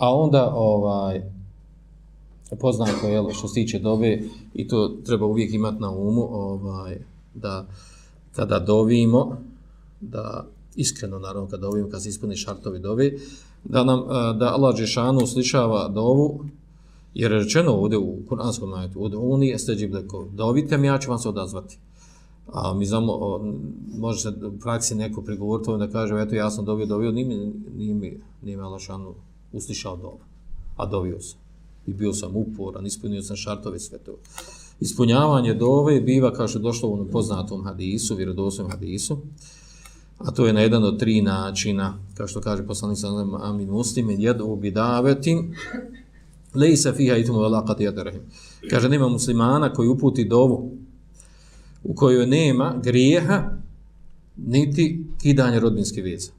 A onda, ovaj, poznato je što se tiče dove, i to treba uvijek imati na umu, ovaj, da kada dovimo, da iskreno, naravno, kada dovimo, kada se ispuni šartovi dove, da nam, eh, da Allah Žešanu uslišava dovu, jer je rečeno ovdje u Kur'anskom najetu, od oni jeste džibleko, dovite mi, ja ću vam se odazvati. A mi znamo, može se u praksi neko prigovoriti da kaže, eto ja sam dobio, dobio, nije mi, nije mi, nije mi Allah Žešanu uslišao dovu, a dovio sam. I bio sam uporan, ispunio sam šartove sve to. Ispunjavanje dove biva, kao što je došlo u poznatom hadisu, vjerodosvom hadisu, a to je na jedan od tri načina, kao što kaže poslanik sallam amin muslim, jedu bi davetin, lej se fiha itum velakati jadarahim. Kaže, nema muslimana koji uputi dovu, u kojoj nema grijeha, niti kidanje rodbinske veze.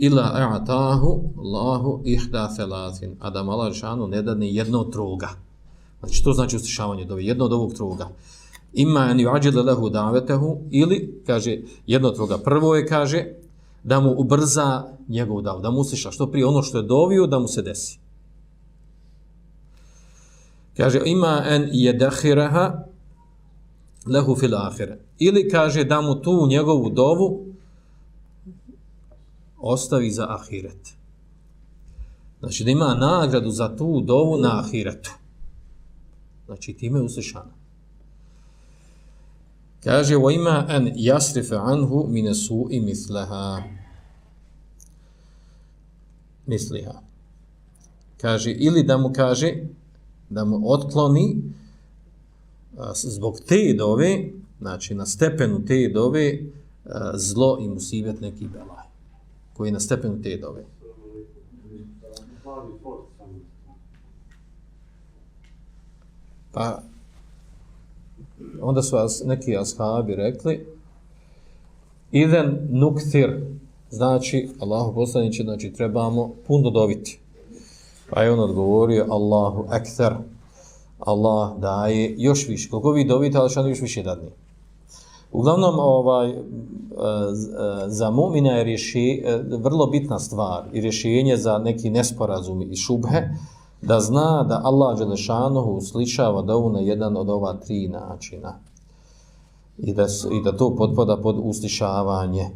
Ila a'tahu Allahu ihda thalathin. A da mala šanu ne dadne jedno troga. Znači, to znači uslišavanje dove, jedno od ovog troga ima an yu'ajjal lahu da'watahu ili kaže jedno od prvo je kaže da mu ubrza njegov dav da mu usliša što prije ono što je dovio da mu se desi kaže ima an yadakhiraha lahu fil akhirah ili kaže da mu tu njegovu dovu ostavi za ahiret znači da ima nagradu za tu dovu na ahiretu znači time je uslišano Kaže, wa ima an yasrifa anhu min su'i mislaha. Misliha. Kaže, ili da mu kaže, da mu otkloni zbog te dove, znači na stepenu te dove, zlo i musibet neki belaj. Koji je na stepenu te dove. Pa, onda su as, neki ashabi rekli idem nukthir znači Allahu poslaniće znači trebamo puno dobiti pa je on odgovorio Allahu ekter Allah daje još više koliko vi dobite ali još više dadne? Uglavnom ovaj e, e, za mumina je rješi, e, vrlo bitna stvar i rješenje za neki nesporazum i šubhe da zna da Allah Đelešanohu uslišava dovu na jedan od ova tri načina i da, i da to potpada pod uslišavanje.